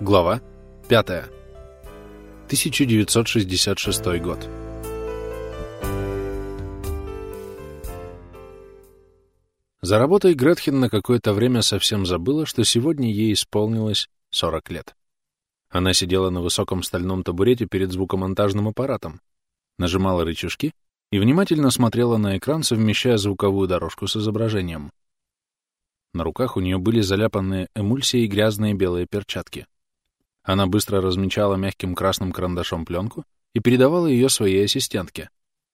Глава 5. 1966 год. За работой Гретхен на какое-то время совсем забыла, что сегодня ей исполнилось 40 лет. Она сидела на высоком стальном табурете перед звукомонтажным аппаратом, нажимала рычажки и внимательно смотрела на экран, совмещая звуковую дорожку с изображением. На руках у нее были заляпанные эмульсией грязные белые перчатки. Она быстро размечала мягким красным карандашом пленку и передавала ее своей ассистентке,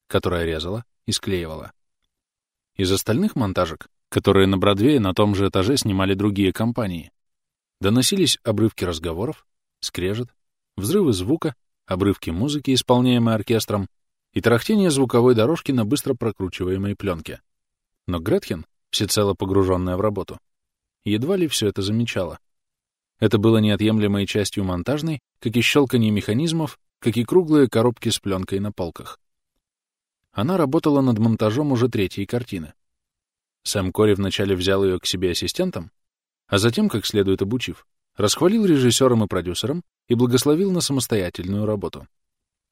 которая резала и склеивала. Из остальных монтажек, которые на Бродвее на том же этаже снимали другие компании, доносились обрывки разговоров, скрежет, взрывы звука, обрывки музыки, исполняемой оркестром, и тарахтение звуковой дорожки на быстро прокручиваемой пленке. Но Гретхен, всецело погруженная в работу, едва ли все это замечала. Это было неотъемлемой частью монтажной, как и щелканье механизмов, как и круглые коробки с пленкой на полках. Она работала над монтажом уже третьей картины. Сэм Кори вначале взял ее к себе ассистентом, а затем, как следует обучив, расхвалил режиссером и продюсером и благословил на самостоятельную работу.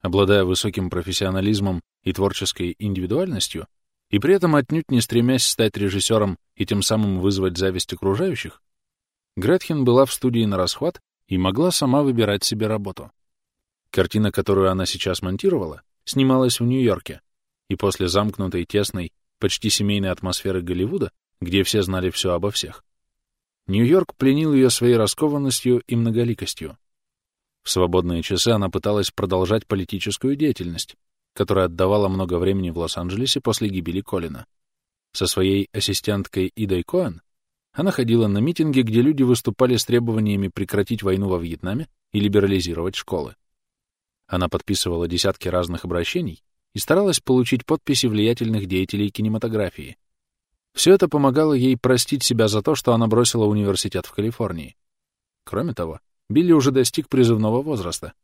Обладая высоким профессионализмом и творческой индивидуальностью, и при этом отнюдь не стремясь стать режиссером и тем самым вызвать зависть окружающих, Гретхен была в студии на расхват и могла сама выбирать себе работу. Картина, которую она сейчас монтировала, снималась в Нью-Йорке, и после замкнутой, тесной, почти семейной атмосферы Голливуда, где все знали все обо всех, Нью-Йорк пленил ее своей раскованностью и многоликостью. В свободные часы она пыталась продолжать политическую деятельность, которая отдавала много времени в Лос-Анджелесе после гибели Колина. Со своей ассистенткой Идой Коэн она ходила на митинги, где люди выступали с требованиями прекратить войну во Вьетнаме и либерализировать школы. Она подписывала десятки разных обращений и старалась получить подписи влиятельных деятелей кинематографии. Все это помогало ей простить себя за то, что она бросила университет в Калифорнии. Кроме того, Билли уже достиг призывного возраста,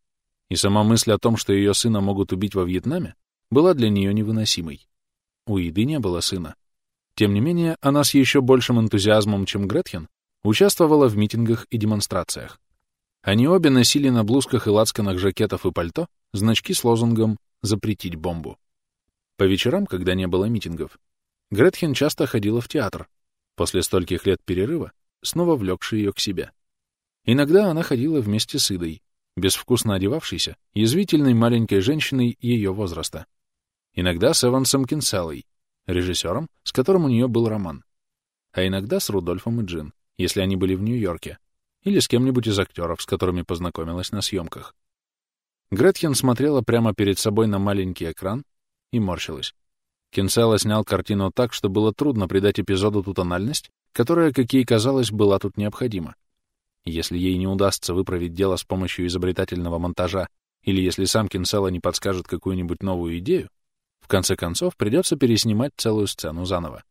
и сама мысль о том, что ее сына могут убить во Вьетнаме, была для нее невыносимой. У Иды не было сына, тем не менее, она с еще большим энтузиазмом, чем Гретхен, участвовала в митингах и демонстрациях. Они обе носили на блузках и лацканах жакетов и пальто значки с лозунгом «Запретить бомбу». По вечерам, когда не было митингов, Гретхен часто ходила в театр, после стольких лет перерыва, снова влекший ее к себе. Иногда она ходила вместе с Идой, безвкусно одевавшейся, язвительной маленькой женщиной ее возраста. Иногда с Эвансом Кинселлой, режиссером, с которым у нее был роман, а иногда с Рудольфом и Джин, если они были в Нью-Йорке, или с кем-нибудь из актеров, с которыми познакомилась на съемках. Гретхен смотрела прямо перед собой на маленький экран и морщилась. Кинселла снял картину так, что было трудно придать эпизоду ту тональность, которая, как ей казалось, была тут необходима. Если ей не удастся выправить дело с помощью изобретательного монтажа, или если сам Кинселла не подскажет какую-нибудь новую идею, конце концов, придется переснимать целую сцену заново.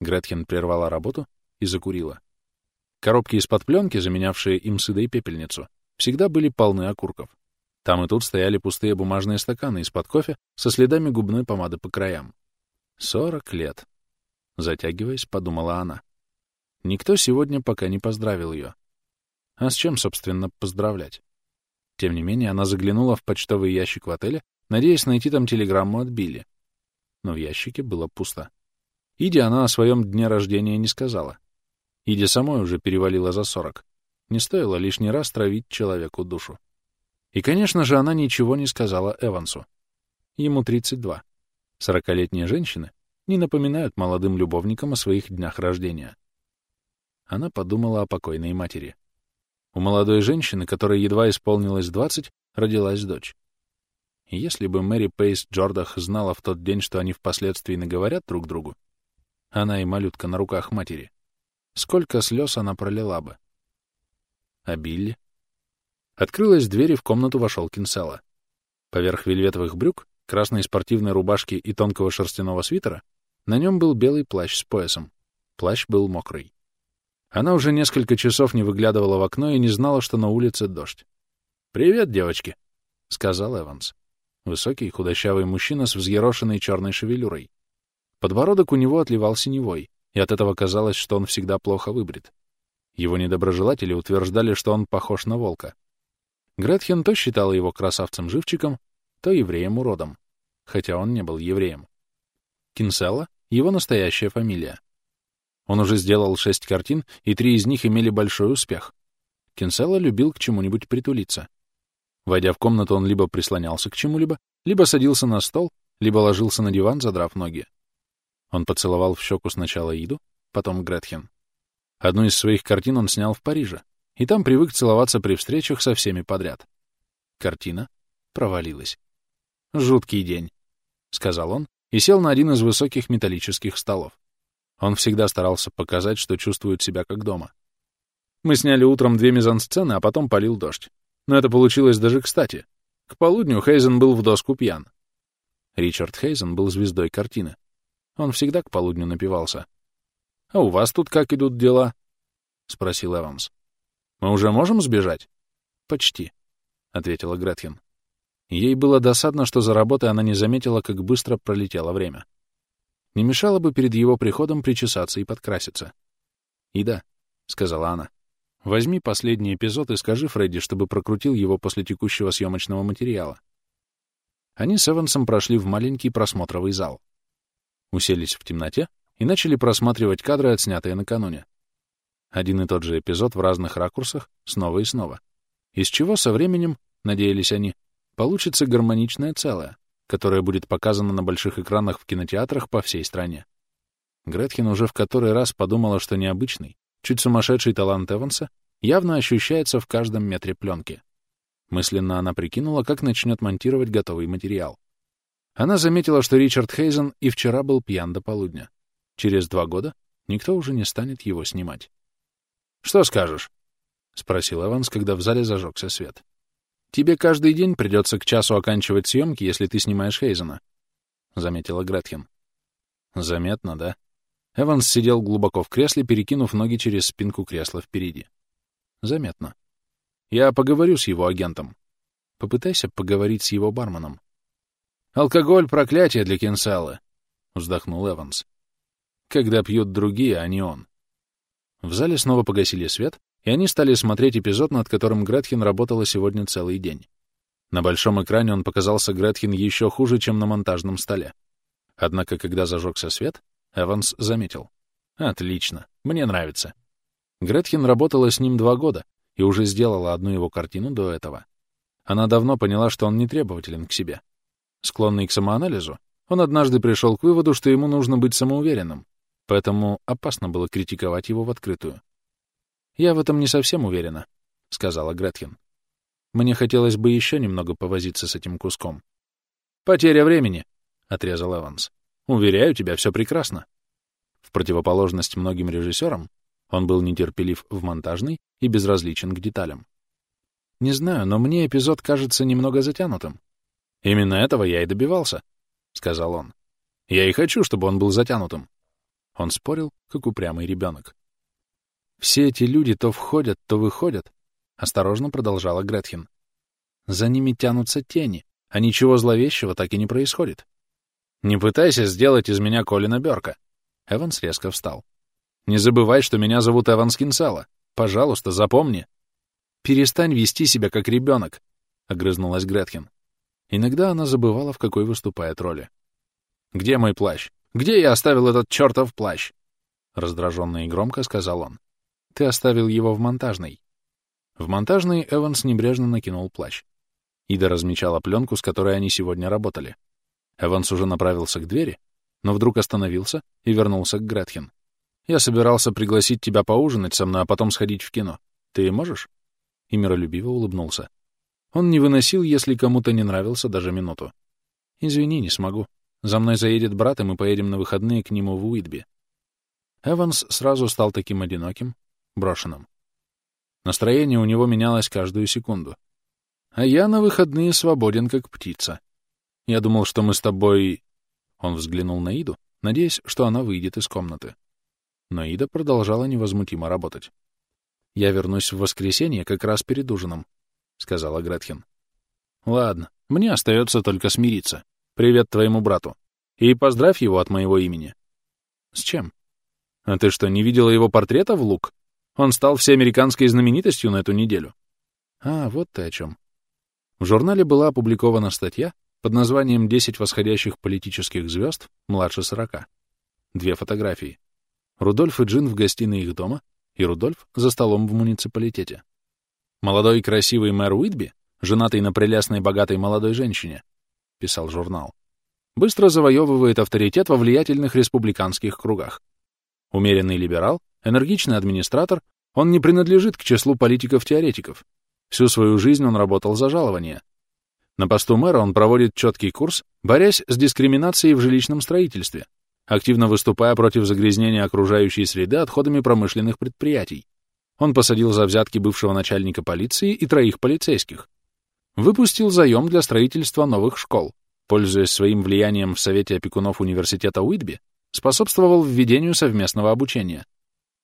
Гретхен прервала работу и закурила. Коробки из-под пленки, заменявшие им сыда и пепельницу, всегда были полны окурков. Там и тут стояли пустые бумажные стаканы из-под кофе со следами губной помады по краям. Сорок лет. Затягиваясь, подумала она. Никто сегодня пока не поздравил ее. А с чем, собственно, поздравлять? Тем не менее, она заглянула в почтовый ящик в отеле надеясь найти там телеграмму от Билли. Но в ящике было пусто. Иди она о своем дне рождения не сказала. Иди самой уже перевалила за сорок. Не стоило лишний раз травить человеку душу. И, конечно же, она ничего не сказала Эвансу. Ему 32. Сорокалетние женщины не напоминают молодым любовникам о своих днях рождения. Она подумала о покойной матери. У молодой женщины, которой едва исполнилось 20, родилась дочь. Если бы Мэри Пейс Джордах знала в тот день, что они впоследствии наговорят друг другу, она и малютка на руках матери, сколько слез она пролила бы. А Билли? Открылась дверь, и в комнату вошел Кинсела. Поверх вельветовых брюк, красной спортивной рубашки и тонкого шерстяного свитера на нем был белый плащ с поясом. Плащ был мокрый. Она уже несколько часов не выглядывала в окно и не знала, что на улице дождь. «Привет, девочки», — сказал Эванс. Высокий, худощавый мужчина с взъерошенной черной шевелюрой. Подбородок у него отливал синевой, и от этого казалось, что он всегда плохо выбрит. Его недоброжелатели утверждали, что он похож на волка. Гретхен то считала его красавцем-живчиком, то евреем-уродом, хотя он не был евреем. Кинселла — его настоящая фамилия. Он уже сделал шесть картин, и три из них имели большой успех. Кинселла любил к чему-нибудь притулиться. Войдя в комнату, он либо прислонялся к чему-либо, либо садился на стол, либо ложился на диван, задрав ноги. Он поцеловал в щеку сначала Иду, потом Гретхен. Одну из своих картин он снял в Париже, и там привык целоваться при встречах со всеми подряд. Картина провалилась. «Жуткий день», — сказал он и сел на один из высоких металлических столов. Он всегда старался показать, что чувствует себя как дома. Мы сняли утром две мизансцены, а потом полил дождь. Но это получилось даже кстати. К полудню Хейзен был в доску пьян. Ричард Хейзен был звездой картины. Он всегда к полудню напивался. «А у вас тут как идут дела?» — спросил Эванс. «Мы уже можем сбежать?» «Почти», — ответила Гретхен. Ей было досадно, что за работой она не заметила, как быстро пролетело время. Не мешало бы перед его приходом причесаться и подкраситься. «Ида», — сказала она, — «возьми последний эпизод и скажи Фредди, чтобы прокрутил его после текущего съемочного материала». Они с Эвансом прошли в маленький просмотровый зал. Уселись в темноте и начали просматривать кадры, отснятые накануне. Один и тот же эпизод в разных ракурсах, снова и снова. Из чего со временем, надеялись они, получится гармоничное целое, которое будет показано на больших экранах в кинотеатрах по всей стране. Гретхен уже в который раз подумала, что необычный, чуть сумасшедший талант Эванса явно ощущается в каждом метре пленки. Мысленно она прикинула, как начнет монтировать готовый материал. Она заметила, что Ричард Хейзен и вчера был пьян до полудня. Через два года никто уже не станет его снимать. «Что скажешь?» — спросил Эванс, когда в зале зажегся свет. «Тебе каждый день придется к часу оканчивать съемки, если ты снимаешь Хейзена», — заметила Гретхен. «Заметно, да?» Эванс сидел глубоко в кресле, перекинув ноги через спинку кресла впереди. «Заметно. Я поговорю с его агентом. Попытайся поговорить с его барменом». «Алкоголь — проклятие для Кенсалы», — вздохнул Эванс. «Когда пьют другие, а не он». В зале снова погасили свет, и они стали смотреть эпизод, над которым Гретхен работала сегодня целый день. На большом экране он показался Гретхен еще хуже, чем на монтажном столе. Однако, когда зажегся свет, Эванс заметил. «Отлично, мне нравится». Гретхен работала с ним два года и уже сделала одну его картину до этого. Она давно поняла, что он не требователен к себе. Склонный к самоанализу, он однажды пришел к выводу, что ему нужно быть самоуверенным, поэтому опасно было критиковать его в открытую. «Я в этом не совсем уверена», — сказала Гретхен. «Мне хотелось бы еще немного повозиться с этим куском». «Потеря времени», — отрезал Эванс. «Уверяю тебя, все прекрасно». В противоположность многим режиссерам, он был нетерпелив в монтажной и безразличен к деталям. «Не знаю, но мне эпизод кажется немного затянутым». «Именно этого я и добивался», — сказал он. «Я и хочу, чтобы он был затянутым. Он спорил, как упрямый ребенок. «Все эти люди то входят, то выходят», — осторожно продолжала Гретхен. «За ними тянутся тени, а ничего зловещего так и не происходит». «Не пытайся сделать из меня Колина Бёрка». Эванс резко встал. «Не забывай, что меня зовут Эванс Кинсала. Пожалуйста, запомни». «Перестань вести себя как ребенок», — огрызнулась Гретхен. Иногда она забывала, в какой выступает роли. «Где мой плащ? Где я оставил этот чертов плащ?» Раздраженно и громко сказал он. «Ты оставил его в монтажной». В монтажной Эванс небрежно накинул плащ. Ида размечала пленку, с которой они сегодня работали. Эванс уже направился к двери, но вдруг остановился и вернулся к Гретхен. «Я собирался пригласить тебя поужинать со мной, а потом сходить в кино. Ты можешь?» И миролюбиво улыбнулся. Он не выносил, если кому-то не нравился даже минуту. «Извини, не смогу. За мной заедет брат, и мы поедем на выходные к нему в Уитби. Эванс сразу стал таким одиноким, брошенным. Настроение у него менялось каждую секунду. А я на выходные свободен, как птица. Я думал, что мы с тобой... Он взглянул на Иду, надеясь, что она выйдет из комнаты. Но Ида продолжала невозмутимо работать. «Я вернусь в воскресенье как раз перед ужином», — сказала Гретхен. «Ладно, мне остается только смириться. Привет твоему брату. И поздравь его от моего имени. С чем? А ты что, не видела его портрета в лук? Он стал всеамериканской знаменитостью на эту неделю. А, вот ты о чем. В журнале была опубликована статья под названием «10 восходящих политических звезд младше 40». Две фотографии. Рудольф и Джин в гостиной их дома и Рудольф за столом в муниципалитете. Молодой красивый мэр Уитби, женатый на прелестной богатой молодой женщине, писал журнал, быстро завоевывает авторитет во влиятельных республиканских кругах. Умеренный либерал, энергичный администратор, он не принадлежит к числу политиков-теоретиков. Всю свою жизнь он работал за жалование. На посту мэра он проводит четкий курс, борясь с дискриминацией в жилищном строительстве, активно выступая против загрязнения окружающей среды отходами промышленных предприятий. Он посадил за взятки бывшего начальника полиции и троих полицейских. Выпустил заем для строительства новых школ. Пользуясь своим влиянием в Совете опекунов университета Уитби, способствовал введению совместного обучения.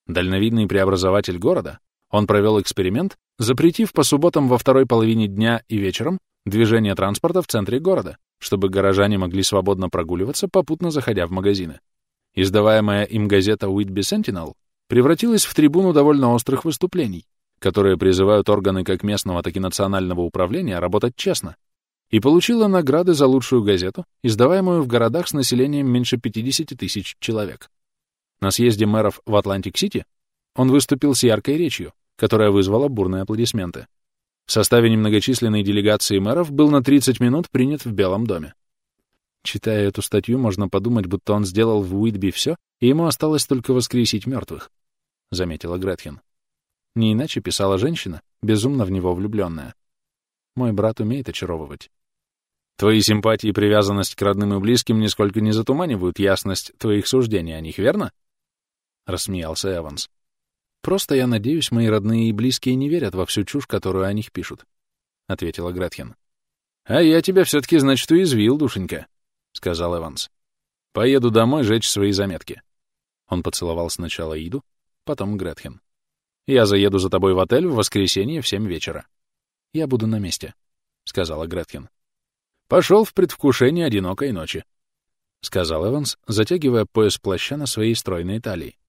Дальновидный преобразователь города, он провел эксперимент, запретив по субботам во второй половине дня и вечером движение транспорта в центре города, чтобы горожане могли свободно прогуливаться, попутно заходя в магазины. Издаваемая им газета Whitby Sentinel превратилась в трибуну довольно острых выступлений, которые призывают органы как местного, так и национального управления работать честно, и получила награды за лучшую газету, издаваемую в городах с населением меньше 50 тысяч человек. На съезде мэров в Атлантик-Сити он выступил с яркой речью, которая вызвала бурные аплодисменты. В составе немногочисленной делегации мэров был на 30 минут принят в Белом доме. Читая эту статью, можно подумать, будто он сделал в Уитби все, и ему осталось только воскресить мертвых, — заметила Гретхен. Не иначе писала женщина, безумно в него влюбленная. Мой брат умеет очаровывать. Твои симпатии и привязанность к родным и близким нисколько не затуманивают ясность твоих суждений о них, верно? Рассмеялся Эванс. Просто я надеюсь, мои родные и близкие не верят во всю чушь, которую о них пишут, — ответила Гретхен. А я тебя все-таки, значит, уязвил, душенька, — сказал Эванс. Поеду домой жечь свои заметки. Он поцеловал сначала Иду, потом Гретхен. Я заеду за тобой в отель в воскресенье в семь вечера. Я буду на месте, — сказала Гретхен. Пошел в предвкушение одинокой ночи, — сказал Эванс, затягивая пояс плаща на своей стройной талии.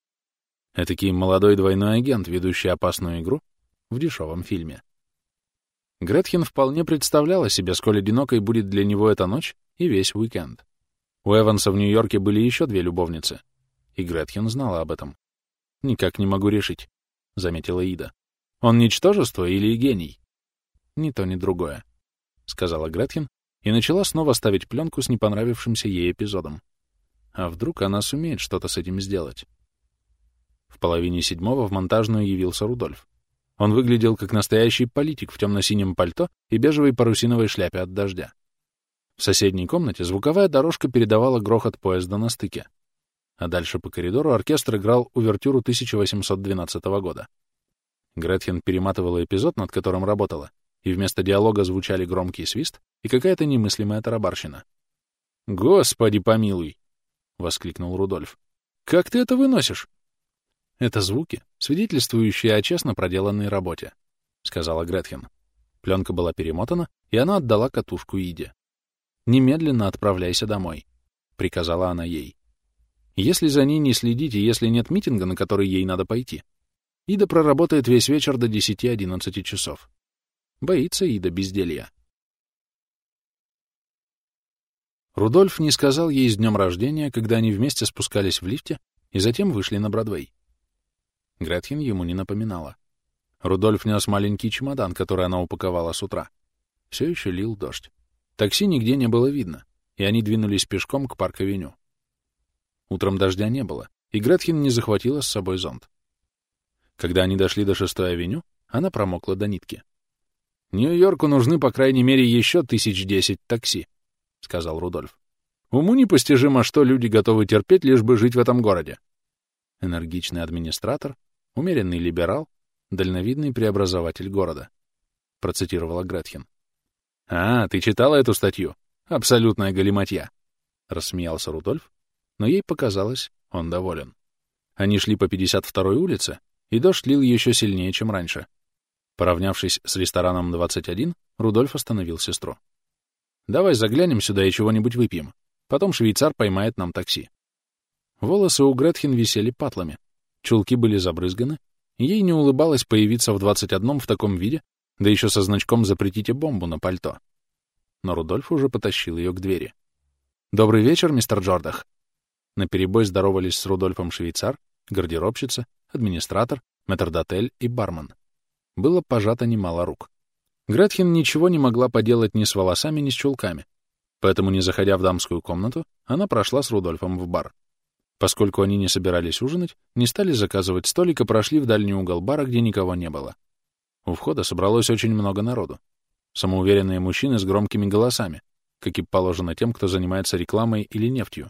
Этакий молодой двойной агент, ведущий опасную игру в дешевом фильме. Гретхен вполне представляла себе, сколь одинокой будет для него эта ночь и весь уикенд. У Эванса в Нью-Йорке были еще две любовницы, и Гретхен знала об этом. «Никак не могу решить», — заметила Ида. «Он ничтожество или гений?» «Ни то, ни другое», — сказала Гретхен и начала снова ставить пленку с непонравившимся ей эпизодом. А вдруг она сумеет что-то с этим сделать? В половине седьмого в монтажную явился Рудольф. Он выглядел как настоящий политик в темно-синем пальто и бежевой парусиновой шляпе от дождя. В соседней комнате звуковая дорожка передавала грохот поезда на стыке. А дальше по коридору оркестр играл увертюру 1812 года. Гретхен перематывала эпизод, над которым работала, и вместо диалога звучали громкий свист и какая-то немыслимая тарабарщина. «Господи помилуй!» — воскликнул Рудольф. «Как ты это выносишь?» «Это звуки, свидетельствующие о честно проделанной работе», — сказала Гретхен. Пленка была перемотана, и она отдала катушку Иде. «Немедленно отправляйся домой», — приказала она ей. «Если за ней не следить и если нет митинга, на который ей надо пойти, Ида проработает весь вечер до 10-11 часов. Боится Ида безделья». Рудольф не сказал ей с днем рождения, когда они вместе спускались в лифте и затем вышли на Бродвей. Гретхен ему не напоминала. Рудольф нес маленький чемодан, который она упаковала с утра. Все еще лил дождь. Такси нигде не было видно, и они двинулись пешком к парк-авеню. Утром дождя не было, и Гретхен не захватила с собой зонт. Когда они дошли до шестой авеню, она промокла до нитки. «Нью-Йорку нужны, по крайней мере, еще тысяч десять такси», — сказал Рудольф. «Уму непостижимо, что люди готовы терпеть, лишь бы жить в этом городе». Энергичный администратор умеренный либерал, дальновидный преобразователь города», — процитировала Гретхен. «А, ты читала эту статью? Абсолютная галиматья!» — рассмеялся Рудольф, но ей показалось, он доволен. Они шли по 52-й улице, и дождь лил еще сильнее, чем раньше. Поравнявшись с рестораном 21, Рудольф остановил сестру. «Давай заглянем сюда и чего-нибудь выпьем. Потом швейцар поймает нам такси». Волосы у Гретхен висели патлами, Чулки были забрызганы, Ей не улыбалось появиться в 21-м в таком виде, да еще со значком «Запретите бомбу» на пальто. Но Рудольф уже потащил ее к двери. «Добрый вечер, мистер Джордах!» Наперебой здоровались с Рудольфом швейцар, гардеробщица, администратор, метрдотель и бармен. Было пожато немало рук. Гретхен ничего не могла поделать ни с волосами, ни с чулками, поэтому, не заходя в дамскую комнату, она прошла с Рудольфом в бар. Поскольку они не собирались ужинать, не стали заказывать столик и прошли в дальний угол бара, где никого не было. У входа собралось очень много народу. Самоуверенные мужчины с громкими голосами, как и положено тем, кто занимается рекламой или нефтью.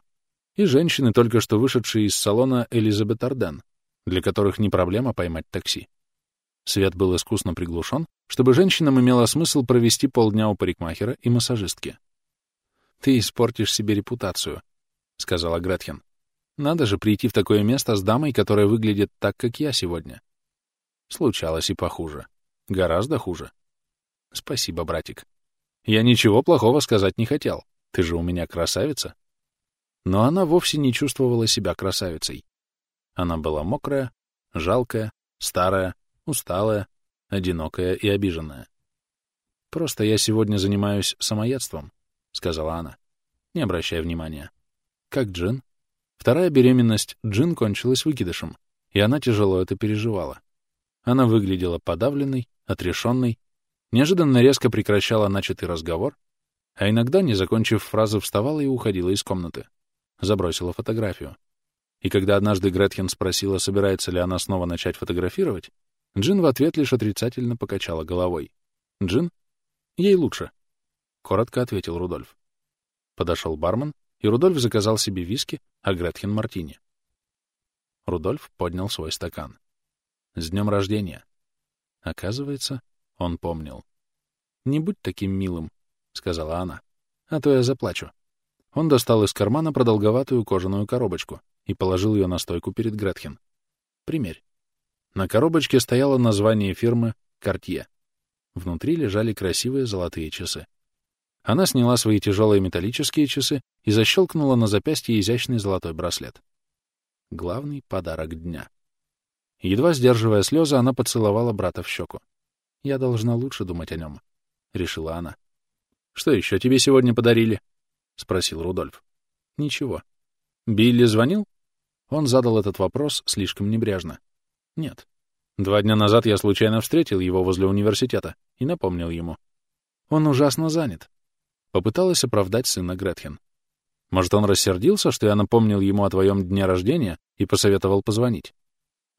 И женщины, только что вышедшие из салона Элизабет Арден, для которых не проблема поймать такси. Свет был искусно приглушен, чтобы женщинам имело смысл провести полдня у парикмахера и массажистки. «Ты испортишь себе репутацию», — сказала Гретхен. Надо же прийти в такое место с дамой, которая выглядит так, как я сегодня. Случалось и похуже. Гораздо хуже. Спасибо, братик. Я ничего плохого сказать не хотел. Ты же у меня красавица. Но она вовсе не чувствовала себя красавицей. Она была мокрая, жалкая, старая, усталая, одинокая и обиженная. «Просто я сегодня занимаюсь самоедством», — сказала она. «Не обращай внимания». «Как Джин?» Вторая беременность Джин кончилась выкидышем, и она тяжело это переживала. Она выглядела подавленной, отрешенной, неожиданно резко прекращала начатый разговор, а иногда, не закончив фразы, вставала и уходила из комнаты. Забросила фотографию. И когда однажды Гретхен спросила, собирается ли она снова начать фотографировать, Джин в ответ лишь отрицательно покачала головой. «Джин? Ей лучше», — коротко ответил Рудольф. Подошел бармен, и Рудольф заказал себе виски, а Гретхен — мартини. Рудольф поднял свой стакан. «С днем рождения!» Оказывается, он помнил. «Не будь таким милым», — сказала она, — «а то я заплачу». Он достал из кармана продолговатую кожаную коробочку и положил ее на стойку перед Гретхен. «Примерь». На коробочке стояло название фирмы «Кортье». Внутри лежали красивые золотые часы. Она сняла свои тяжелые металлические часы и защелкнула на запястье изящный золотой браслет. Главный подарок дня. Едва сдерживая слезы, она поцеловала брата в щеку. «Я должна лучше думать о нем», — решила она. «Что еще тебе сегодня подарили?» — спросил Рудольф. «Ничего». «Билли звонил?» Он задал этот вопрос слишком небрежно. «Нет». Два дня назад я случайно встретил его возле университета и напомнил ему. «Он ужасно занят. Попыталась оправдать сына Гретхен. Может, он рассердился, что я напомнил ему о твоем дне рождения и посоветовал позвонить?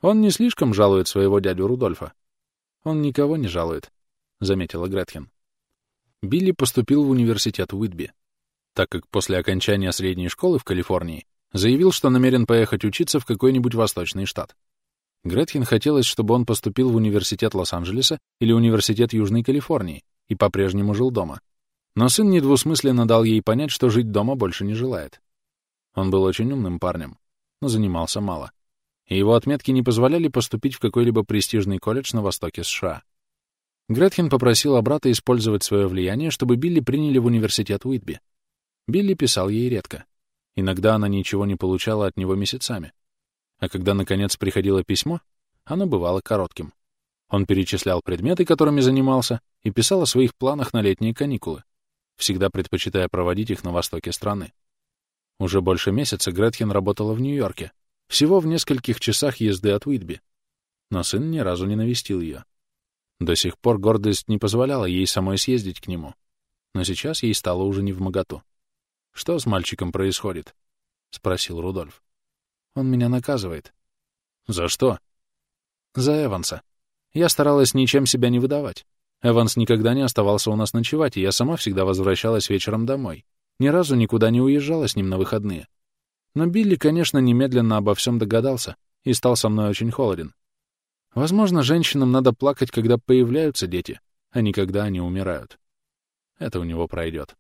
Он не слишком жалует своего дядю Рудольфа. Он никого не жалует, — заметила Гретхен. Билли поступил в университет Уитби, так как после окончания средней школы в Калифорнии заявил, что намерен поехать учиться в какой-нибудь восточный штат. Гретхен хотелось, чтобы он поступил в университет Лос-Анджелеса или университет Южной Калифорнии и по-прежнему жил дома. Но сын недвусмысленно дал ей понять, что жить дома больше не желает. Он был очень умным парнем, но занимался мало. И его отметки не позволяли поступить в какой-либо престижный колледж на востоке США. Гретхен попросила брата использовать свое влияние, чтобы Билли приняли в университет Уитби. Билли писал ей редко. Иногда она ничего не получала от него месяцами. А когда, наконец, приходило письмо, оно бывало коротким. Он перечислял предметы, которыми занимался, и писал о своих планах на летние каникулы всегда предпочитая проводить их на востоке страны. Уже больше месяца Гретхен работала в Нью-Йорке, всего в нескольких часах езды от Уитби, но сын ни разу не навестил ее. До сих пор гордость не позволяла ей самой съездить к нему, но сейчас ей стало уже не в моготу. «Что с мальчиком происходит?» — спросил Рудольф. «Он меня наказывает». «За что?» «За Эванса. Я старалась ничем себя не выдавать. Эванс никогда не оставался у нас ночевать, и я сама всегда возвращалась вечером домой. Ни разу никуда не уезжала с ним на выходные. Но Билли, конечно, немедленно обо всем догадался и стал со мной очень холоден. Возможно, женщинам надо плакать, когда появляются дети, а не когда они умирают. Это у него пройдет.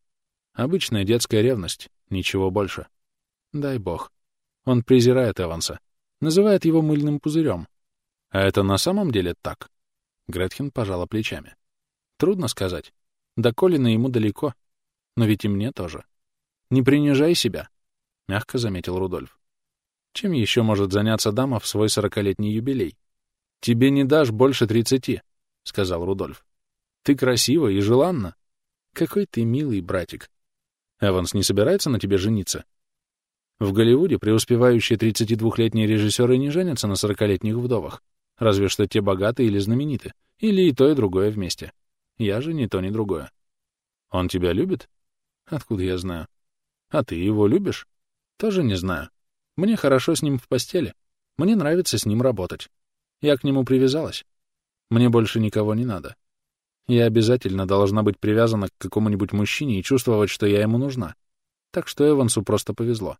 Обычная детская ревность, ничего больше. Дай бог. Он презирает Эванса, называет его мыльным пузырем. А это на самом деле так? Гретхен пожала плечами. Трудно сказать. До Колина ему далеко. Но ведь и мне тоже. Не принижай себя, — мягко заметил Рудольф. Чем еще может заняться дама в свой сорокалетний юбилей? «Тебе не дашь больше тридцати», — сказал Рудольф. «Ты красива и желанна. Какой ты милый братик. Эванс не собирается на тебе жениться?» В Голливуде преуспевающие 32-летние режиссеры не женятся на 40-летних вдовах, разве что те богаты или знамениты, или и то, и другое вместе. Я же ни то, ни другое. Он тебя любит? Откуда я знаю? А ты его любишь? Тоже не знаю. Мне хорошо с ним в постели. Мне нравится с ним работать. Я к нему привязалась. Мне больше никого не надо. Я обязательно должна быть привязана к какому-нибудь мужчине и чувствовать, что я ему нужна. Так что Эвансу просто повезло.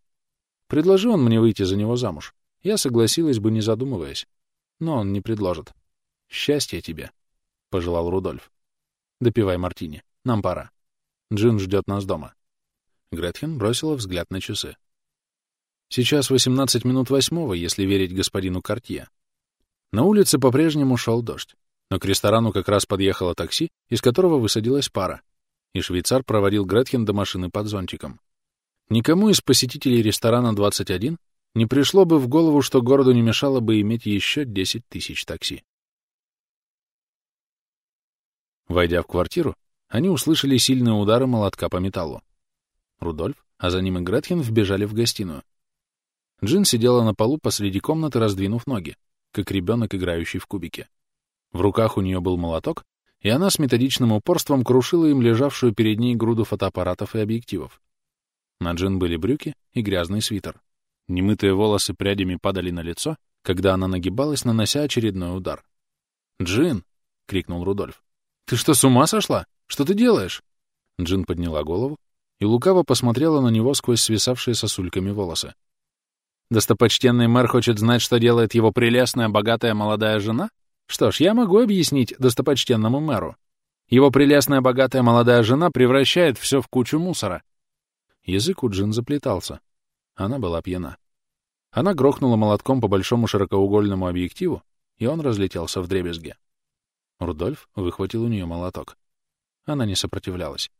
Предложи он мне выйти за него замуж. Я согласилась бы, не задумываясь. Но он не предложит. Счастья тебе, — пожелал Рудольф. Допивай мартини. Нам пора. Джин ждет нас дома. Гретхен бросила взгляд на часы. Сейчас 18 минут восьмого, если верить господину Кортье. На улице по-прежнему шел дождь, но к ресторану как раз подъехало такси, из которого высадилась пара, и швейцар проводил Гретхен до машины под зонтиком. Никому из посетителей ресторана 21 не пришло бы в голову, что городу не мешало бы иметь еще 10 тысяч такси. Войдя в квартиру, они услышали сильные удары молотка по металлу. Рудольф, а за ним и Гретхен вбежали в гостиную. Джин сидела на полу посреди комнаты, раздвинув ноги, как ребенок, играющий в кубики. В руках у нее был молоток, и она с методичным упорством крушила им лежавшую перед ней груду фотоаппаратов и объективов. На Джин были брюки и грязный свитер. Немытые волосы прядями падали на лицо, когда она нагибалась, нанося очередной удар. «Джин!» — крикнул Рудольф. «Ты что, с ума сошла? Что ты делаешь?» Джин подняла голову и лукаво посмотрела на него сквозь свисавшие сосульками волосы. Достопочтенный мэр хочет знать, что делает его прелестная, богатая молодая жена? Что ж, я могу объяснить достопочтенному мэру. Его прелестная, богатая молодая жена превращает все в кучу мусора. Язык у Джин заплетался. Она была пьяна. Она грохнула молотком по большому широкоугольному объективу, и он разлетелся в дребезге. Рудольф выхватил у нее молоток. Она не сопротивлялась.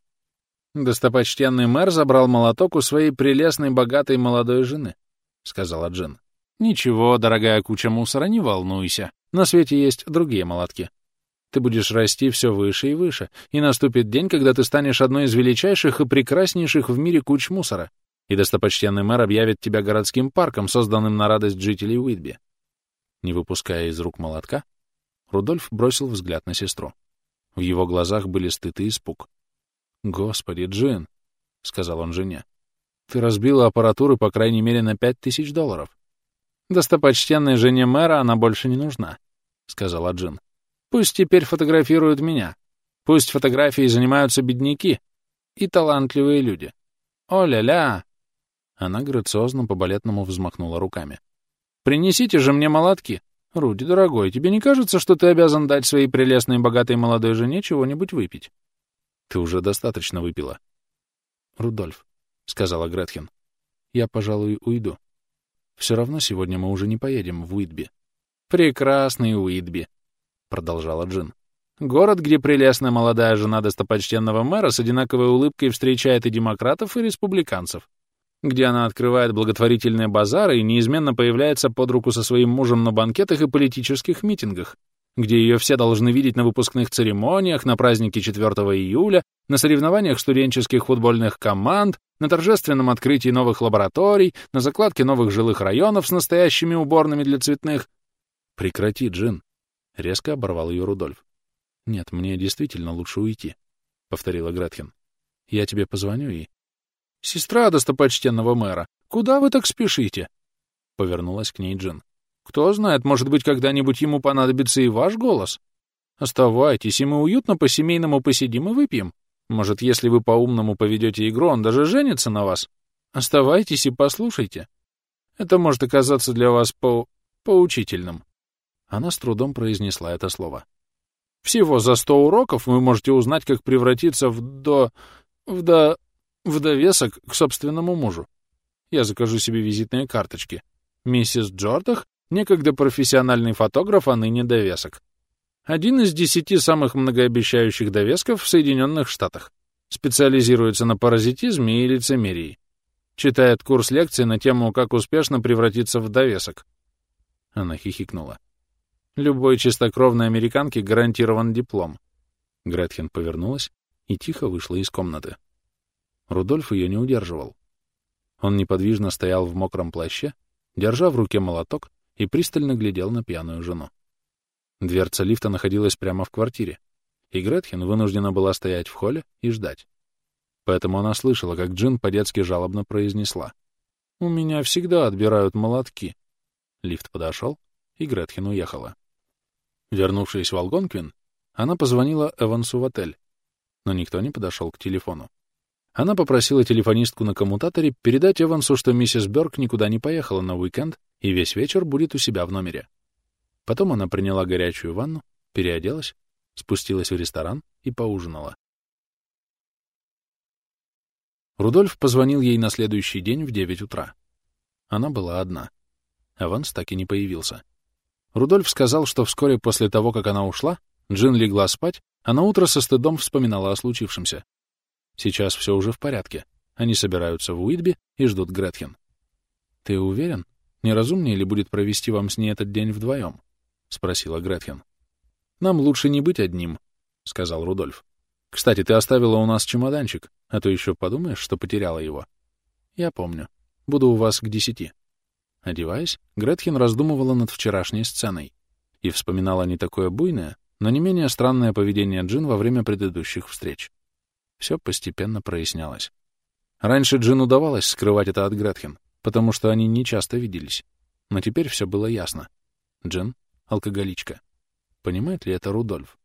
Достопочтенный мэр забрал молоток у своей прелестной, богатой молодой жены. — сказала Джин. «Ничего, дорогая куча мусора, не волнуйся. На свете есть другие молотки. Ты будешь расти все выше и выше, и наступит день, когда ты станешь одной из величайших и прекраснейших в мире куч мусора, и достопочтенный мэр объявит тебя городским парком, созданным на радость жителей Уитби». Не выпуская из рук молотка, Рудольф бросил взгляд на сестру. В его глазах были стыд и испуг. «Господи, Джин!» — сказал он жене. Ты разбила аппаратуру по крайней мере на пять тысяч долларов. Достопочтенной жене мэра она больше не нужна, — сказала Джин. Пусть теперь фотографируют меня. Пусть фотографией занимаются бедняки и талантливые люди. О-ля-ля! Она грациозно по-балетному взмахнула руками. «Принесите же мне молотки. Руди, дорогой, тебе не кажется, что ты обязан дать своей прелестной богатой молодой жене чего-нибудь выпить?» «Ты уже достаточно выпила». «Рудольф, — сказала Гретхен. «Я, пожалуй, уйду. Все равно сегодня мы уже не поедем в Уитби». «Прекрасный Уитби», — продолжала Джин. «Город, где прелестная молодая жена достопочтенного мэра с одинаковой улыбкой встречает и демократов, и республиканцев. Где она открывает благотворительные базары и неизменно появляется под руку со своим мужем на банкетах и политических митингах, где ее все должны видеть на выпускных церемониях, на празднике 4 июля, на соревнованиях студенческих футбольных команд, на торжественном открытии новых лабораторий, на закладке новых жилых районов с настоящими уборными для цветных. «Прекрати, Джин!» — резко оборвал ее Рудольф. «Нет, мне действительно лучше уйти», — повторила Гретхен. «Я тебе позвоню и...» «Сестра достопочтенного мэра, куда вы так спешите?» — повернулась к ней Джин. Кто знает, может быть, когда-нибудь ему понадобится и ваш голос. Оставайтесь, и мы уютно по-семейному посидим и выпьем. Может, если вы по-умному поведете игру, он даже женится на вас. Оставайтесь и послушайте. Это может оказаться для вас по... поучительным. Она с трудом произнесла это слово. Всего за сто уроков вы можете узнать, как превратиться в до... в до... в довесок к собственному мужу. Я закажу себе визитные карточки. Миссис Джордах некогда профессиональный фотограф, а ныне довесок. Один из десяти самых многообещающих довесков в Соединенных Штатах. Специализируется на паразитизме и лицемерии. Читает курс лекций на тему «Как успешно превратиться в довесок». Она хихикнула. Любой чистокровной американке гарантирован диплом. Гретхен повернулась и тихо вышла из комнаты. Рудольф ее не удерживал. Он неподвижно стоял в мокром плаще, держа в руке молоток и пристально глядел на пьяную жену. Дверца лифта находилась прямо в квартире, и Гретхен вынуждена была стоять в холле и ждать. Поэтому она слышала, как Джин по-детски жалобно произнесла. «У меня всегда отбирают молотки». Лифт подошел, и Гретхен уехала. Вернувшись в Алгонквин, она позвонила Эвансу в отель, но никто не подошел к телефону. Она попросила телефонистку на коммутаторе передать Эвансу, что миссис Бёрк никуда не поехала на уикенд и весь вечер будет у себя в номере. Потом она приняла горячую ванну, переоделась, спустилась в ресторан и поужинала. Рудольф позвонил ей на следующий день в 9 утра. Она была одна. Эванс так и не появился. Рудольф сказал, что вскоре после того, как она ушла, Джин легла спать, а на утро со стыдом вспоминала о случившемся. Сейчас все уже в порядке. Они собираются в Уитби и ждут Гретхен. — Ты уверен? Не разумнее ли будет провести вам с ней этот день вдвоем? — спросила Гретхен. — Нам лучше не быть одним, — сказал Рудольф. — Кстати, ты оставила у нас чемоданчик, а то еще подумаешь, что потеряла его. — Я помню. Буду у вас к десяти. Одеваясь, Гретхен раздумывала над вчерашней сценой и вспоминала не такое буйное, но не менее странное поведение Джин во время предыдущих встреч. Все постепенно прояснялось. Раньше Джин удавалось скрывать это от Гретхен, потому что они не часто виделись. Но теперь все было ясно. Джин — алкоголичка. Понимает ли это Рудольф?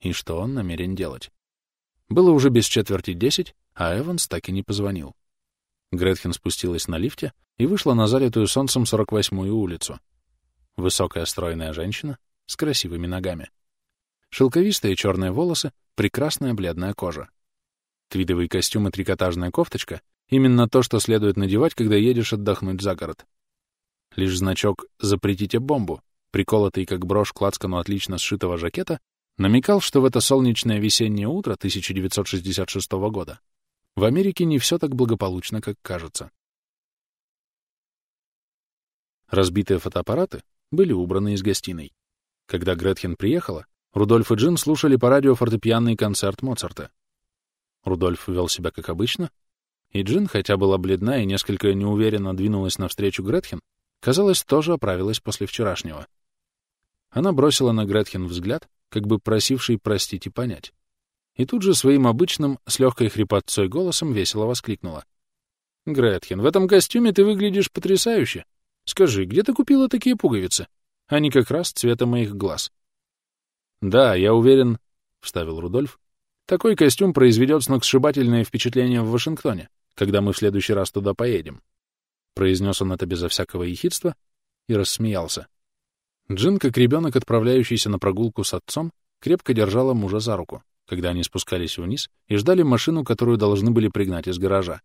И что он намерен делать? Было уже без четверти десять, а Эванс так и не позвонил. Гретхен спустилась на лифте и вышла на залитую солнцем 48-ю улицу. Высокая стройная женщина с красивыми ногами. Шелковистые черные волосы, прекрасная бледная кожа. Твидовый костюм и трикотажная кофточка — именно то, что следует надевать, когда едешь отдохнуть за город. Лишь значок «Запретите бомбу», приколотый как брошь к лацкану отлично сшитого жакета, намекал, что в это солнечное весеннее утро 1966 года в Америке не все так благополучно, как кажется. Разбитые фотоаппараты были убраны из гостиной. Когда Гретхен приехала, Рудольф и Джин слушали по радио фортепианный концерт Моцарта. Рудольф вел себя как обычно, и Джин, хотя была бледна и несколько неуверенно двинулась навстречу Гретхен, казалось, тоже оправилась после вчерашнего. Она бросила на Гретхен взгляд, как бы просивший простить и понять. И тут же своим обычным, с легкой хрипотцой голосом весело воскликнула. «Гретхен, в этом костюме ты выглядишь потрясающе. Скажи, где ты купила такие пуговицы? Они как раз цвета моих глаз». «Да, я уверен», — вставил Рудольф, «такой костюм произведет сногсшибательное впечатление в Вашингтоне, когда мы в следующий раз туда поедем». Произнес он это безо всякого ехидства и рассмеялся. Джин, как ребенок, отправляющийся на прогулку с отцом, крепко держала мужа за руку когда они спускались вниз и ждали машину, которую должны были пригнать из гаража.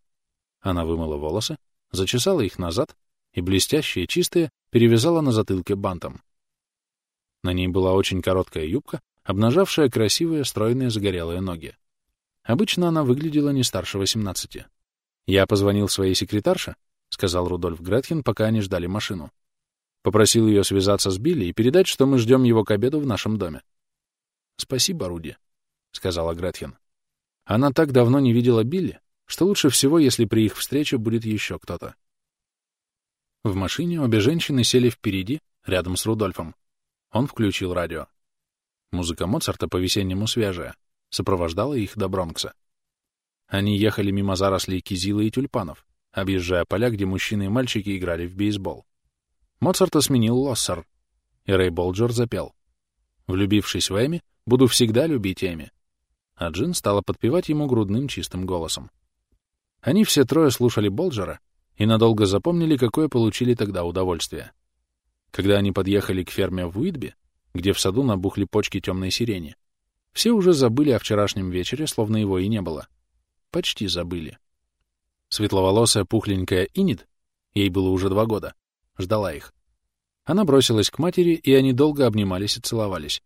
Она вымыла волосы, зачесала их назад и, блестящие, чистые, перевязала на затылке бантом. На ней была очень короткая юбка, обнажавшая красивые, стройные, загорелые ноги. Обычно она выглядела не старше восемнадцати. «Я позвонил своей секретарше», — сказал Рудольф Гретхен, пока они ждали машину. Попросил ее связаться с Билли и передать, что мы ждем его к обеду в нашем доме. «Спасибо, Руди», сказала Гретхен. Она так давно не видела Билли, что лучше всего, если при их встрече будет еще кто-то. В машине обе женщины сели впереди, рядом с Рудольфом. Он включил радио. Музыка Моцарта по-весеннему свежая, сопровождала их до Бронкса. Они ехали мимо зарослей кизила и тюльпанов, объезжая поля, где мужчины и мальчики играли в бейсбол. Моцарта сменил Лоссер, и Рэй Болджер запел. «Влюбившись в Эми, буду всегда любить Эми а Джин стала подпевать ему грудным чистым голосом. Они все трое слушали Болджера и надолго запомнили, какое получили тогда удовольствие. Когда они подъехали к ферме в Уитби, где в саду набухли почки темной сирени, все уже забыли о вчерашнем вечере, словно его и не было. Почти забыли. Светловолосая пухленькая Инид, ей было уже два года, ждала их. Она бросилась к матери, и они долго обнимались и целовались.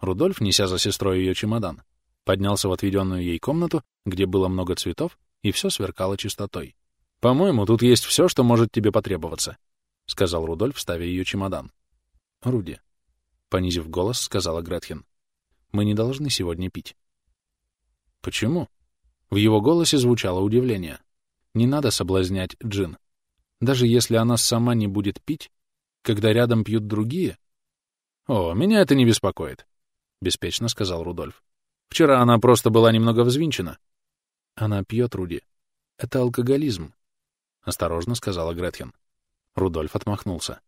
Рудольф, неся за сестрой ее чемодан, поднялся в отведенную ей комнату, где было много цветов, и все сверкало чистотой. «По-моему, тут есть все, что может тебе потребоваться», — сказал Рудольф, ставя ее чемодан. «Руди, понизив голос, сказала Гретхен. Мы не должны сегодня пить. Почему? В его голосе звучало удивление. Не надо соблазнять Джин. Даже если она сама не будет пить, когда рядом пьют другие... О, меня это не беспокоит, — беспечно сказал Рудольф. Вчера она просто была немного взвинчена. Она пьет, Руди. Это алкоголизм, — осторожно сказала Гретхен. Рудольф отмахнулся.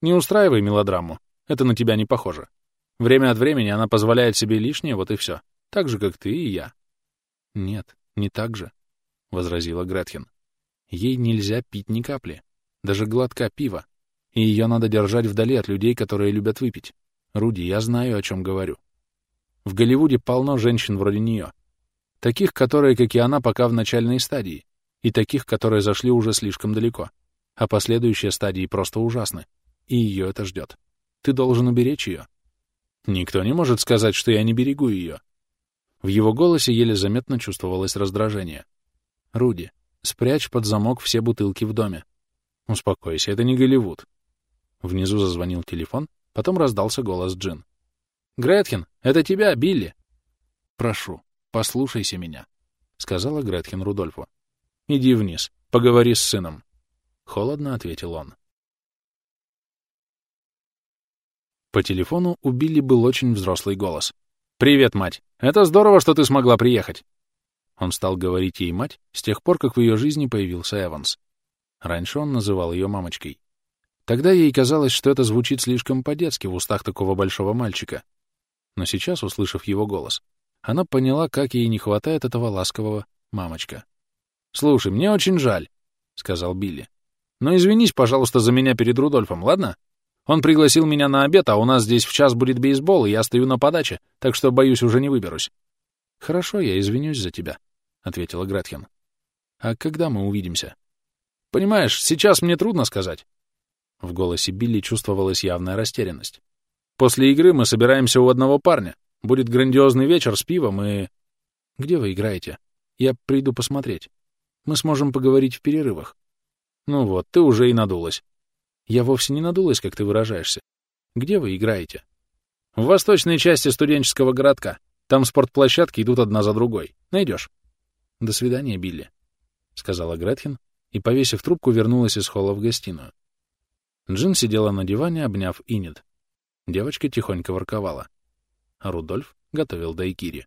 Не устраивай мелодраму. Это на тебя не похоже. Время от времени она позволяет себе лишнее, вот и все. Так же, как ты и я. Нет, не так же, — возразила Гретхен. Ей нельзя пить ни капли, даже глотка пива. И ее надо держать вдали от людей, которые любят выпить. Руди, я знаю, о чем говорю. В Голливуде полно женщин вроде нее. Таких, которые, как и она, пока в начальной стадии. И таких, которые зашли уже слишком далеко. А последующие стадии просто ужасны. И ее это ждет. Ты должен уберечь ее. Никто не может сказать, что я не берегу ее. В его голосе еле заметно чувствовалось раздражение. Руди, спрячь под замок все бутылки в доме. Успокойся, это не Голливуд. Внизу зазвонил телефон, потом раздался голос Джин. «Гретхен, это тебя, Билли!» «Прошу, послушайся меня», — сказала Гретхен Рудольфу. «Иди вниз, поговори с сыном», — холодно ответил он. По телефону у Билли был очень взрослый голос. «Привет, мать! Это здорово, что ты смогла приехать!» Он стал говорить ей мать с тех пор, как в ее жизни появился Эванс. Раньше он называл ее мамочкой. Тогда ей казалось, что это звучит слишком по-детски в устах такого большого мальчика. Но сейчас, услышав его голос, она поняла, как ей не хватает этого ласкового «мамочка». «Слушай, мне очень жаль», — сказал Билли. «Но извинись, пожалуйста, за меня перед Рудольфом, ладно? Он пригласил меня на обед, а у нас здесь в час будет бейсбол, и я стою на подаче, так что, боюсь, уже не выберусь. — Хорошо, я извинюсь за тебя, — ответила Гретхен. — А когда мы увидимся? — Понимаешь, сейчас мне трудно сказать. В голосе Билли чувствовалась явная растерянность. «После игры мы собираемся у одного парня. Будет грандиозный вечер с пивом и...» «Где вы играете? Я приду посмотреть. Мы сможем поговорить в перерывах». «Ну вот, ты уже и надулась. Я вовсе не надулась, как ты выражаешься. Где вы играете? В восточной части студенческого городка. Там спортплощадки идут одна за другой. Найдешь. До свидания, Билли, — сказала Гретхен, и, повесив трубку, вернулась из холла в гостиную. Джин сидела на диване, обняв Инет. Девочка тихонько ворковала. А Рудольф готовил дайкири.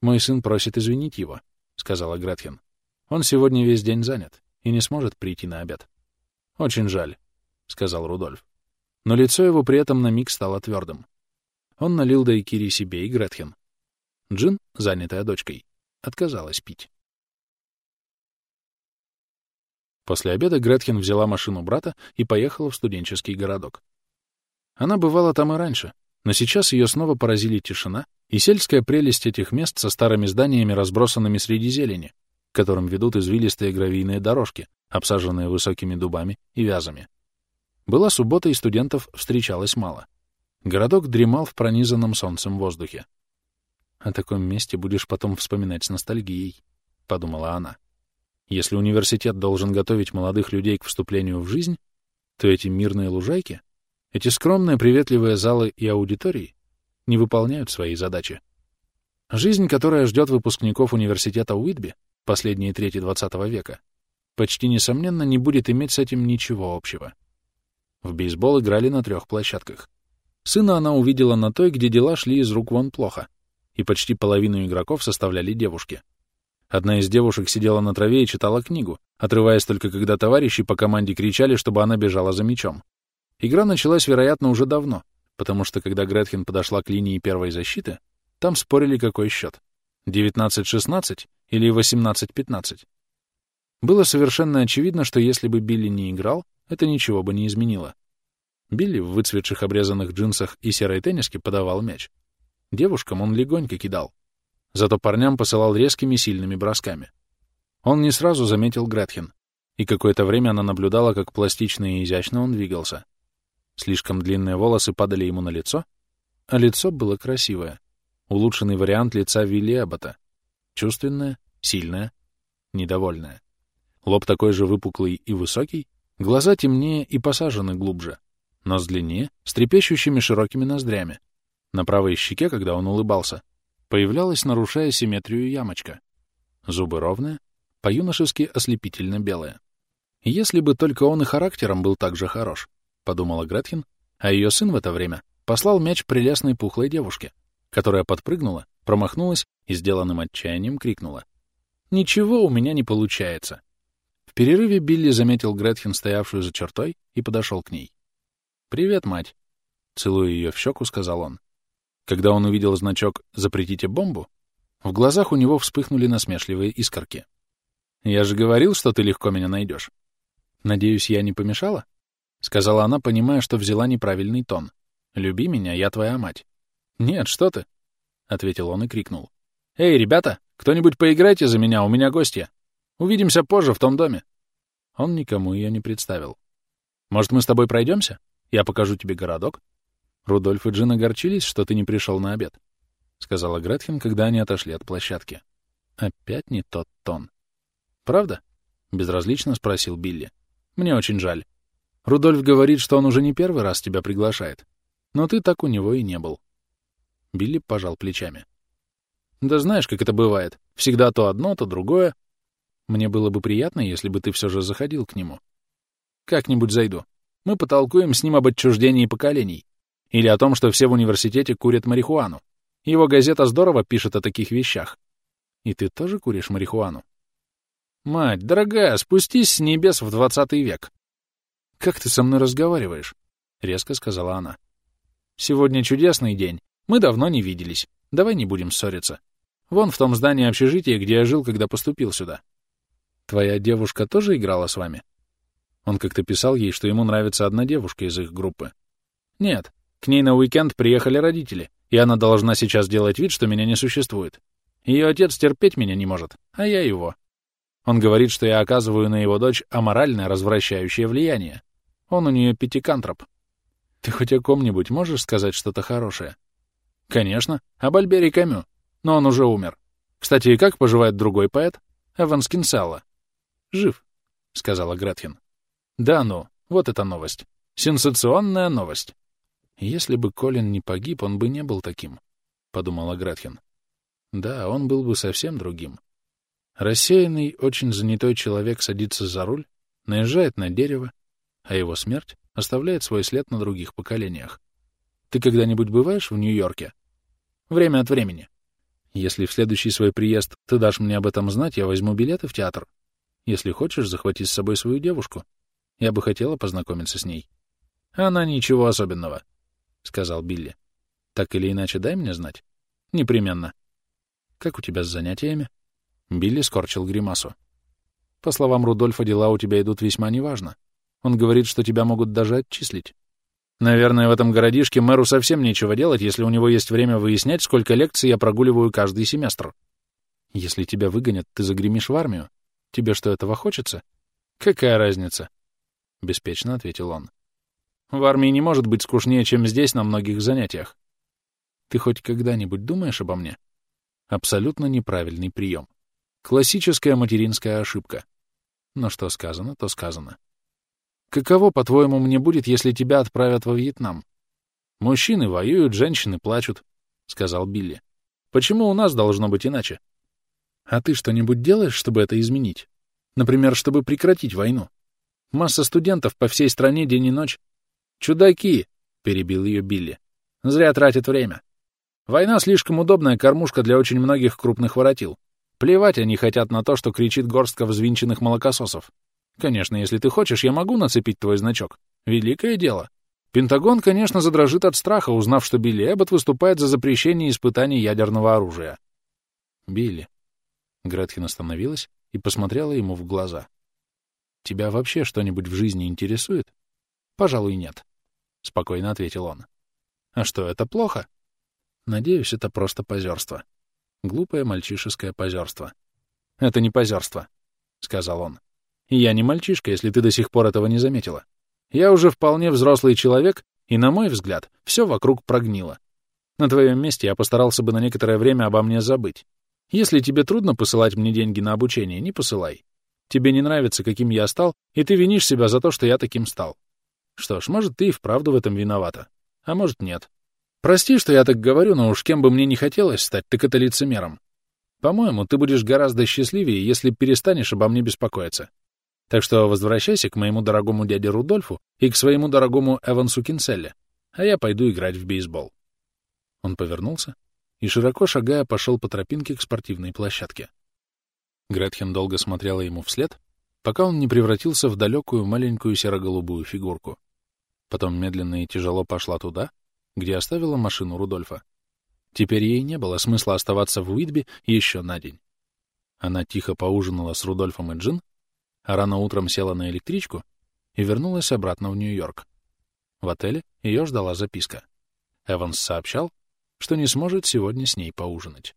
«Мой сын просит извинить его», — сказала Гретхен. «Он сегодня весь день занят и не сможет прийти на обед. Очень жаль. — сказал Рудольф. Но лицо его при этом на миг стало твердым. Он налил дайкири себе и Гретхен. Джин, занятая дочкой, отказалась пить. После обеда Гретхен взяла машину брата и поехала в студенческий городок. Она бывала там и раньше, но сейчас ее снова поразили тишина и сельская прелесть этих мест со старыми зданиями, разбросанными среди зелени, к которым ведут извилистые гравийные дорожки, обсаженные высокими дубами и вязами. Была суббота, и студентов встречалось мало. Городок дремал в пронизанном солнцем воздухе. «О таком месте будешь потом вспоминать с ностальгией», — подумала она. «Если университет должен готовить молодых людей к вступлению в жизнь, то эти мирные лужайки, эти скромные приветливые залы и аудитории не выполняют свои задачи. Жизнь, которая ждет выпускников университета Уитби последние трети XX века, почти несомненно не будет иметь с этим ничего общего. В бейсбол играли на трех площадках. Сына она увидела на той, где дела шли из рук вон плохо, и почти половину игроков составляли девушки. Одна из девушек сидела на траве и читала книгу, отрываясь только когда товарищи по команде кричали, чтобы она бежала за мячом. Игра началась, вероятно, уже давно, потому что когда Гретхен подошла к линии первой защиты, там спорили, какой счет — 19-16 или 18-15. Было совершенно очевидно, что если бы Билли не играл, это ничего бы не изменило. Билли в выцветших обрезанных джинсах и серой тенниске подавал мяч. Девушкам он легонько кидал. Зато парням посылал резкими сильными бросками. Он не сразу заметил Гретхен, и какое-то время она наблюдала, как пластично и изящно он двигался. Слишком длинные волосы падали ему на лицо, а лицо было красивое. Улучшенный вариант лица Вилли Эббота. Чувственное, сильное, недовольное. Лоб такой же выпуклый и высокий, Глаза темнее и посажены глубже, Нос длиннее, с трепещущими широкими ноздрями. На правой щеке, когда он улыбался, появлялась, нарушая симметрию, ямочка. Зубы ровные, по-юношески ослепительно белые. Если бы только он и характером был так же хорош, — подумала Гретхен, а ее сын в это время послал мяч прелестной пухлой девушке, которая подпрыгнула, промахнулась и сделанным отчаянием крикнула. «Ничего у меня не получается!» В перерыве Билли заметил Гретхен, стоявшую за чертой, и подошел к ней. «Привет, мать!» Целуя ее в щеку, сказал он. Когда он увидел значок «Запретите бомбу», в глазах у него вспыхнули насмешливые искорки. «Я же говорил, что ты легко меня найдешь. Надеюсь, я не помешала?» — сказала она, понимая, что взяла неправильный тон. «Люби меня, я твоя мать». «Нет, что ты?» — ответил он и крикнул. «Эй, ребята, кто-нибудь поиграйте за меня, у меня гостья. Увидимся позже в том доме». Он никому ее не представил. «Может, мы с тобой пройдемся? Я покажу тебе городок?» Рудольф и Джин огорчились, что ты не пришел на обед. — сказала Гретхен, когда они отошли от площадки. Опять не тот тон. «Правда?» — безразлично спросил Билли. «Мне очень жаль. Рудольф говорит, что он уже не первый раз тебя приглашает. Но ты так у него и не был». Билли пожал плечами. «Да знаешь, как это бывает. Всегда то одно, то другое. Мне было бы приятно, если бы ты все же заходил к нему. Как-нибудь зайду. Мы потолкуем с ним об отчуждении поколений. Или о том, что все в университете курят марихуану. Его газета здорово пишет о таких вещах. И ты тоже куришь марихуану? Мать, дорогая, спустись с небес в двадцатый век. Как ты со мной разговариваешь? Резко сказала она. Сегодня чудесный день. Мы давно не виделись. Давай не будем ссориться. Вон в том здании общежития, где я жил, когда поступил сюда. Твоя девушка тоже играла с вами? Он как-то писал ей, что ему нравится одна девушка из их группы. Нет, к ней на уикенд приехали родители и она должна сейчас делать вид, что меня не существует. Ее отец терпеть меня не может, а я его. Он говорит, что я оказываю на его дочь аморальное развращающее влияние. Он у нее пятикантроп. Ты хоть о ком-нибудь можешь сказать что-то хорошее? Конечно, об Альбере Камю, но он уже умер. Кстати, и как поживает другой поэт? Кинселла. Жив, — сказала Гретхен. Да ну, вот эта новость. Сенсационная новость. Если бы Колин не погиб, он бы не был таким, — подумала Гретхен. Да, он был бы совсем другим. Рассеянный, очень занятой человек садится за руль, наезжает на дерево, а его смерть оставляет свой след на других поколениях. Ты когда-нибудь бываешь в Нью-Йорке? Время от времени. Если в следующий свой приезд ты дашь мне об этом знать, я возьму билеты в театр. Если хочешь, захвати с собой свою девушку. Я бы хотела познакомиться с ней. Она ничего особенного. — сказал Билли. «Так или иначе, дай мне знать». «Непременно». «Как у тебя с занятиями?» Билли скорчил гримасу. «По словам Рудольфа, дела у тебя идут весьма неважно. Он говорит, что тебя могут даже отчислить». «Наверное, в этом городишке мэру совсем нечего делать, если у него есть время выяснять, сколько лекций я прогуливаю каждый семестр». «Если тебя выгонят, ты загремишь в армию. Тебе что, этого хочется?» «Какая разница?» — беспечно ответил он. В армии не может быть скучнее, чем здесь на многих занятиях. Ты хоть когда-нибудь думаешь обо мне? Абсолютно неправильный прием. Классическая материнская ошибка. Но что сказано, то сказано. Каково, по-твоему, мне будет, если тебя отправят во Вьетнам? Мужчины воюют, женщины плачут, — сказал Билли. Почему у нас должно быть иначе? А ты что-нибудь делаешь, чтобы это изменить? Например, чтобы прекратить войну? Масса студентов по всей стране день и ночь «Чудаки!» — перебил ее Билли. «Зря тратят время. Война — слишком удобная кормушка для очень многих крупных воротил. Плевать они хотят на то, что кричит горстка взвинченных молокососов. Конечно, если ты хочешь, я могу нацепить твой значок. Великое дело. Пентагон, конечно, задрожит от страха, узнав, что Билли Эббот выступает за запрещение испытаний ядерного оружия. «Билли». Гретхен остановилась и посмотрела ему в глаза. «Тебя вообще что-нибудь в жизни интересует?» «Пожалуй, нет», — спокойно ответил он. «А что, это плохо?» «Надеюсь, это просто позерство. Глупое мальчишеское позерство». «Это не позерство», — сказал он. я не мальчишка, если ты до сих пор этого не заметила. Я уже вполне взрослый человек, и, на мой взгляд, все вокруг прогнило. На твоем месте я постарался бы на некоторое время обо мне забыть. Если тебе трудно посылать мне деньги на обучение, не посылай. Тебе не нравится, каким я стал, и ты винишь себя за то, что я таким стал. Что ж, может, ты и вправду в этом виновата. А может, нет. Прости, что я так говорю, но уж кем бы мне не хотелось стать, так это лицемером. По-моему, ты будешь гораздо счастливее, если перестанешь обо мне беспокоиться. Так что возвращайся к моему дорогому дяде Рудольфу и к своему дорогому Эвансу Кинселле, а я пойду играть в бейсбол. Он повернулся и, широко шагая, пошел по тропинке к спортивной площадке. Гретхен долго смотрела ему вслед, пока он не превратился в далекую маленькую серо-голубую фигурку. Потом медленно и тяжело пошла туда, где оставила машину Рудольфа. Теперь ей не было смысла оставаться в Уитби еще на день. Она тихо поужинала с Рудольфом и Джин, а рано утром села на электричку и вернулась обратно в Нью-Йорк. В отеле ее ждала записка. Эванс сообщал, что не сможет сегодня с ней поужинать.